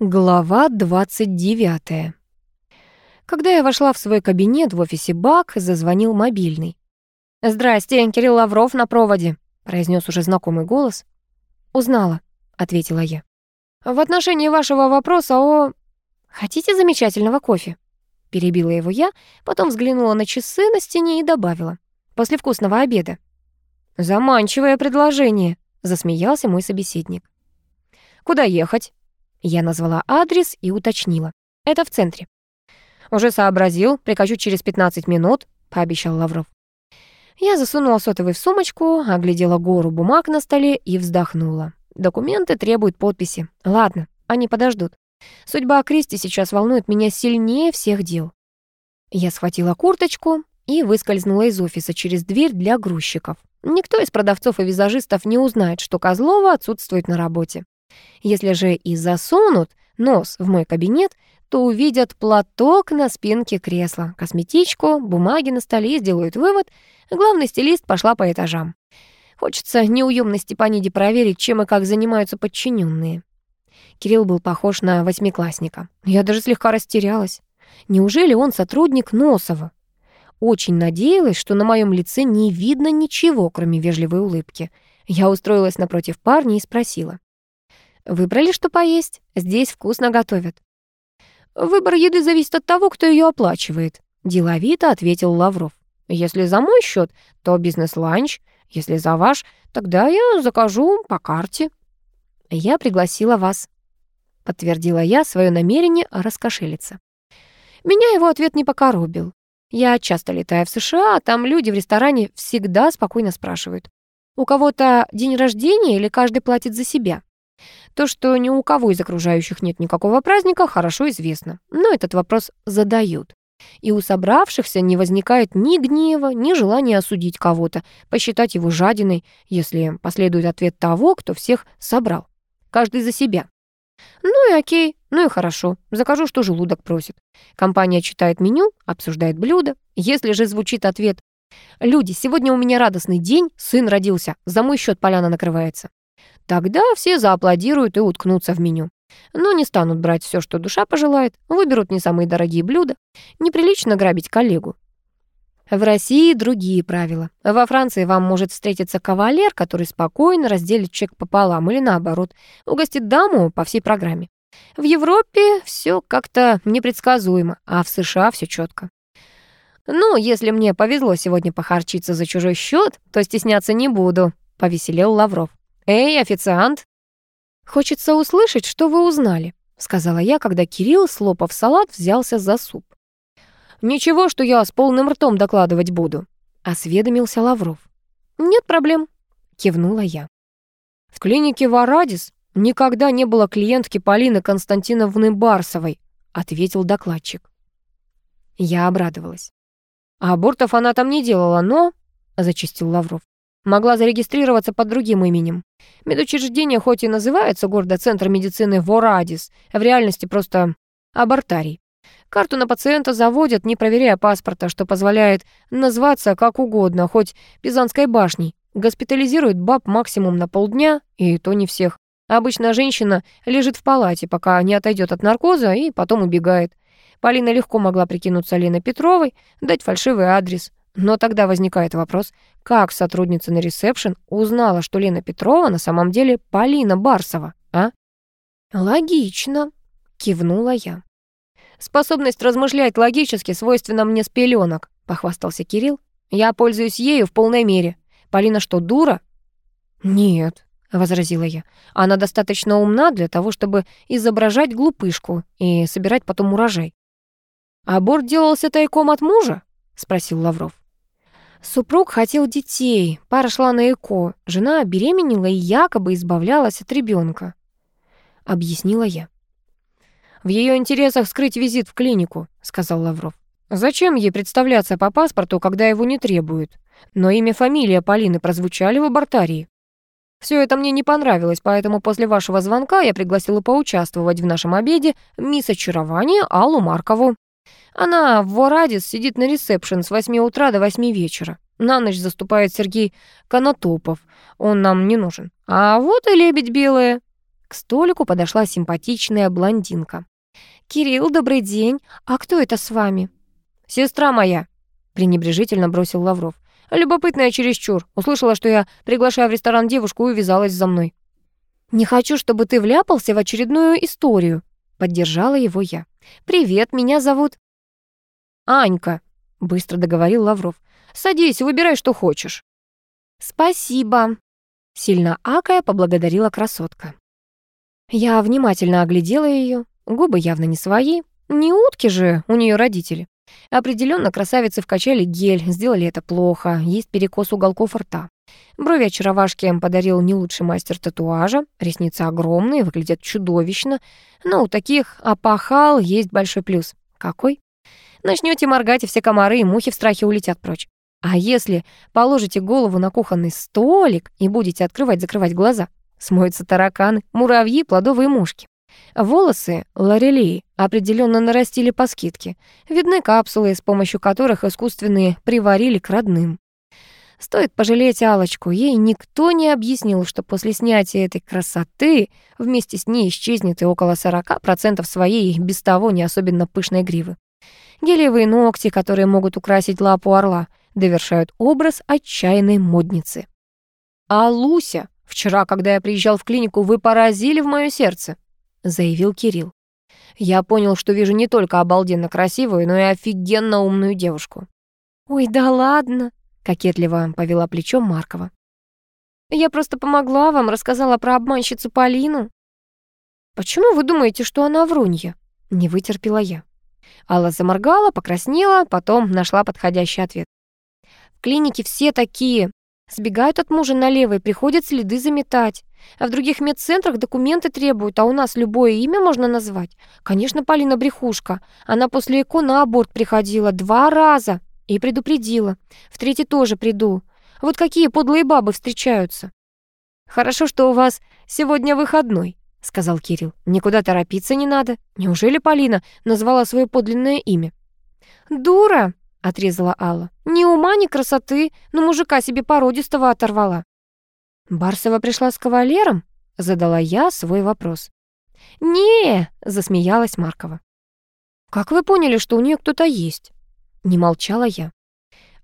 Глава 29. Когда я вошла в свой кабинет в офисе БАК, зазвонил мобильный. «Здрасте, Кирилл Лавров на проводе», — произнес уже знакомый голос. «Узнала», — ответила я. «В отношении вашего вопроса о...» «Хотите замечательного кофе?» Перебила его я, потом взглянула на часы на стене и добавила. «После вкусного обеда». «Заманчивое предложение», — засмеялся мой собеседник. «Куда ехать?» Я назвала адрес и уточнила. «Это в центре». «Уже сообразил, прикажу через 15 минут», — пообещал Лавров. Я засунула сотовый в сумочку, оглядела гору бумаг на столе и вздохнула. Документы требуют подписи. Ладно, они подождут. Судьба Кристи сейчас волнует меня сильнее всех дел. Я схватила курточку и выскользнула из офиса через дверь для грузчиков. Никто из продавцов и визажистов не узнает, что Козлова отсутствует на работе. Если же и засунут нос в мой кабинет, то увидят платок на спинке кресла, косметичку, бумаги на столе и сделают вывод. Главный стилист пошла по этажам. Хочется неуемно Степаниде проверить, чем и как занимаются подчиненные. Кирилл был похож на восьмиклассника. Я даже слегка растерялась. Неужели он сотрудник Носова? Очень надеялась, что на моем лице не видно ничего, кроме вежливой улыбки. Я устроилась напротив парня и спросила. Выбрали, что поесть? Здесь вкусно готовят. Выбор еды зависит от того, кто ее оплачивает, деловито ответил Лавров. Если за мой счет, то бизнес-ланч. Если за ваш, тогда я закажу по карте. Я пригласила вас, подтвердила я свое намерение раскошелиться. Меня его ответ не покоробил. Я часто летаю в США, а там люди в ресторане всегда спокойно спрашивают. У кого-то день рождения или каждый платит за себя? То, что ни у кого из окружающих нет никакого праздника, хорошо известно. Но этот вопрос задают. И у собравшихся не возникает ни гнева, ни желания осудить кого-то, посчитать его жадиной, если последует ответ того, кто всех собрал. Каждый за себя. Ну и окей, ну и хорошо. Закажу, что желудок просит. Компания читает меню, обсуждает блюда. Если же звучит ответ «Люди, сегодня у меня радостный день, сын родился, за мой счет поляна накрывается». Тогда все зааплодируют и уткнутся в меню. Но не станут брать все, что душа пожелает, выберут не самые дорогие блюда. Неприлично грабить коллегу. В России другие правила. Во Франции вам может встретиться кавалер, который спокойно разделит чек пополам или наоборот, угостит даму по всей программе. В Европе все как-то непредсказуемо, а в США все четко. Ну, если мне повезло сегодня похарчиться за чужой счет, то стесняться не буду, повеселел Лавров. «Эй, официант!» «Хочется услышать, что вы узнали», — сказала я, когда Кирилл, слопав салат, взялся за суп. «Ничего, что я с полным ртом докладывать буду», — осведомился Лавров. «Нет проблем», — кивнула я. «В клинике Варадис никогда не было клиентки Полины Константиновны Барсовой», — ответил докладчик. Я обрадовалась. «А абортов она там не делала, но...» — зачистил Лавров. Могла зарегистрироваться под другим именем. Медучреждение хоть и называется гордо Центр медицины Ворадис, в реальности просто абортарий. Карту на пациента заводят, не проверяя паспорта, что позволяет назваться как угодно, хоть Пизанской башней. Госпитализируют баб максимум на полдня, и то не всех. Обычно женщина лежит в палате, пока не отойдет от наркоза, и потом убегает. Полина легко могла прикинуться Леной Петровой, дать фальшивый адрес. Но тогда возникает вопрос, как сотрудница на ресепшн узнала, что Лена Петрова на самом деле Полина Барсова, а? Логично, кивнула я. Способность размышлять логически свойственна мне с пеленок, похвастался Кирилл. Я пользуюсь ею в полной мере. Полина что, дура? Нет, возразила я. Она достаточно умна для того, чтобы изображать глупышку и собирать потом урожай. Аборт делался тайком от мужа? спросил Лавров. Супруг хотел детей, пара шла на ЭКО, жена беременела и якобы избавлялась от ребенка. Объяснила я. «В ее интересах скрыть визит в клинику», — сказал Лавров. «Зачем ей представляться по паспорту, когда его не требуют? Но имя, фамилия Полины прозвучали в абортарии. Все это мне не понравилось, поэтому после вашего звонка я пригласила поучаствовать в нашем обеде мисс Очарование Аллу Маркову. Она в Ворадис сидит на ресепшн с 8 утра до 8 вечера. На ночь заступает Сергей Конотопов. Он нам не нужен. А вот и лебедь белая. К столику подошла симпатичная блондинка. «Кирилл, добрый день. А кто это с вами?» «Сестра моя», — пренебрежительно бросил Лавров. «Любопытная чересчур. Услышала, что я приглашаю в ресторан девушку и увязалась за мной». «Не хочу, чтобы ты вляпался в очередную историю», — поддержала его я. «Привет, меня зовут...» «Анька», — быстро договорил Лавров. «Садись, выбирай, что хочешь». «Спасибо», — сильно акая поблагодарила красотка. Я внимательно оглядела ее. Губы явно не свои. Не утки же у нее родители. Определенно красавицы вкачали гель, сделали это плохо, есть перекос уголков рта. Брови очаровашки подарил не лучший мастер татуажа, ресницы огромные, выглядят чудовищно, но у таких опахал есть большой плюс. Какой? Начнете моргать, и все комары и мухи в страхе улетят прочь. А если положите голову на кухонный столик и будете открывать-закрывать глаза, смоются тараканы, муравьи, плодовые мушки. Волосы лорелии определенно нарастили по скидке. Видны капсулы, с помощью которых искусственные приварили к родным. Стоит пожалеть алочку ей никто не объяснил, что после снятия этой красоты вместе с ней исчезнет и около 40% своей без того не особенно пышной гривы. Гелевые ногти, которые могут украсить лапу орла, довершают образ отчаянной модницы. А Луся, вчера, когда я приезжал в клинику, вы поразили в моё сердце заявил Кирилл. Я понял, что вижу не только обалденно красивую, но и офигенно умную девушку. «Ой, да ладно!» — кокетливо повела плечом Маркова. «Я просто помогла вам, рассказала про обманщицу Полину». «Почему вы думаете, что она врунья?» — не вытерпела я. Алла заморгала, покраснела, потом нашла подходящий ответ. «В клинике все такие. Сбегают от мужа налево и приходят следы заметать. А в других медцентрах документы требуют, а у нас любое имя можно назвать. Конечно, Полина брехушка. Она после ЭКО на аборт приходила два раза и предупредила. В третий тоже приду. Вот какие подлые бабы встречаются. «Хорошо, что у вас сегодня выходной», — сказал Кирилл. «Никуда торопиться не надо. Неужели Полина назвала свое подлинное имя?» «Дура!» — отрезала Алла. «Ни ума, ни красоты, но мужика себе породистого оторвала». «Барсова пришла с кавалером?» — задала я свой вопрос. не засмеялась Маркова. «Как вы поняли, что у нее кто-то есть?» Не молчала я.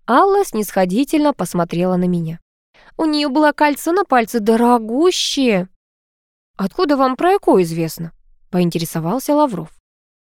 Алла снисходительно посмотрела на меня. «У нее было кольцо на пальце дорогущее!» «Откуда вам про ЭКО известно?» — поинтересовался Лавров.